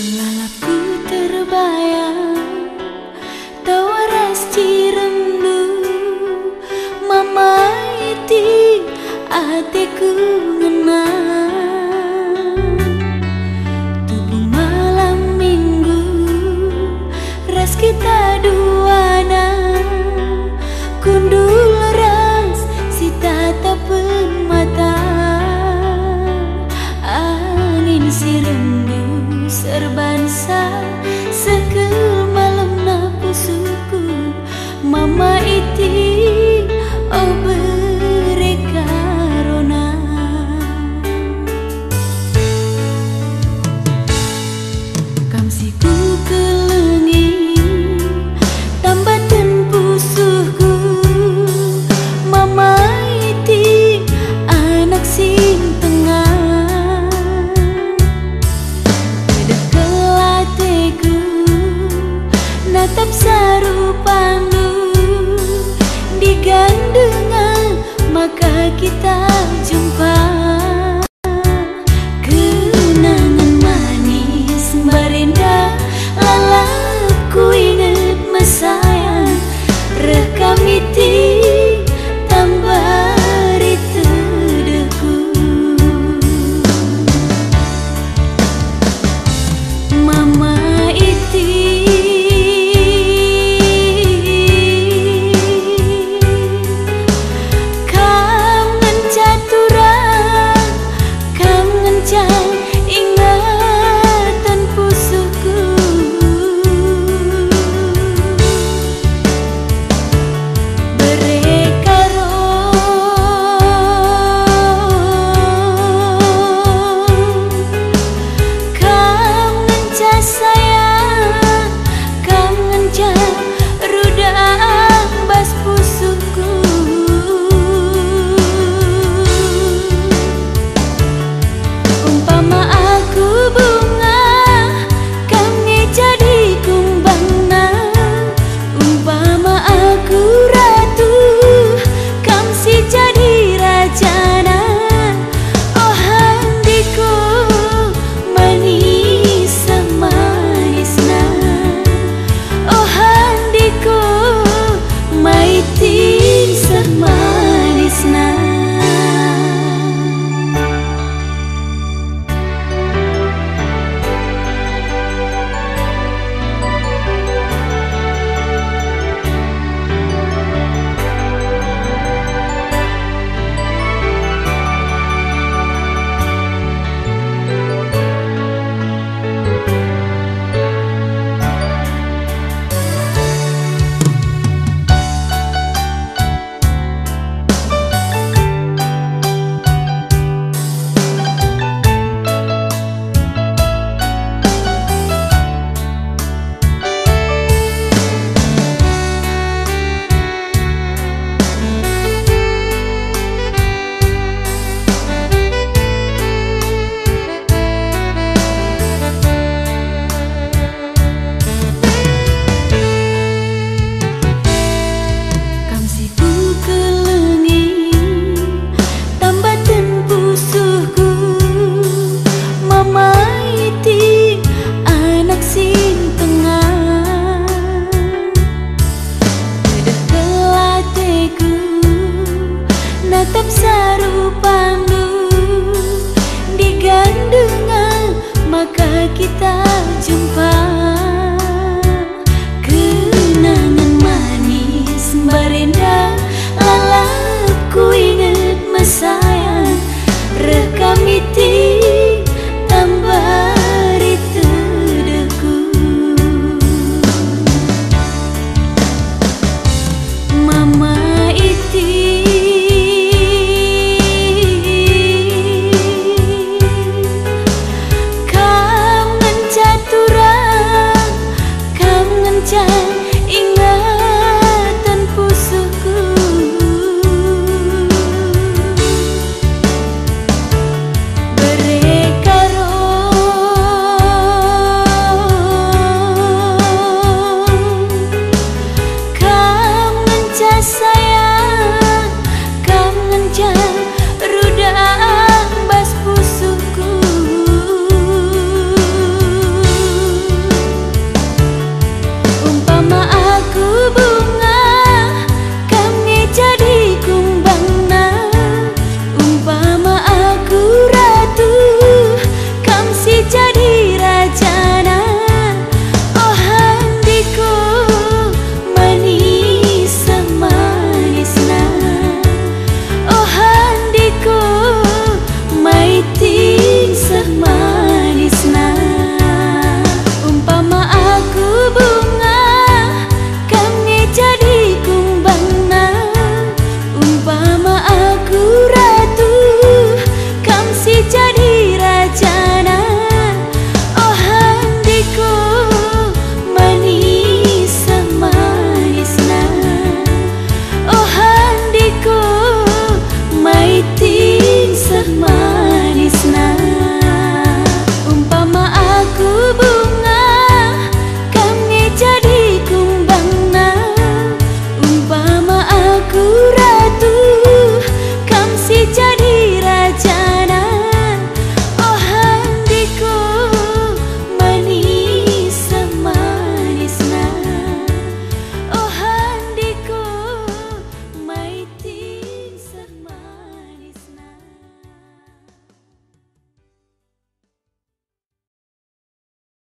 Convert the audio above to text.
Selalapku terbayang Tawaras cirendu Memaiti hatiku serba kita jumpa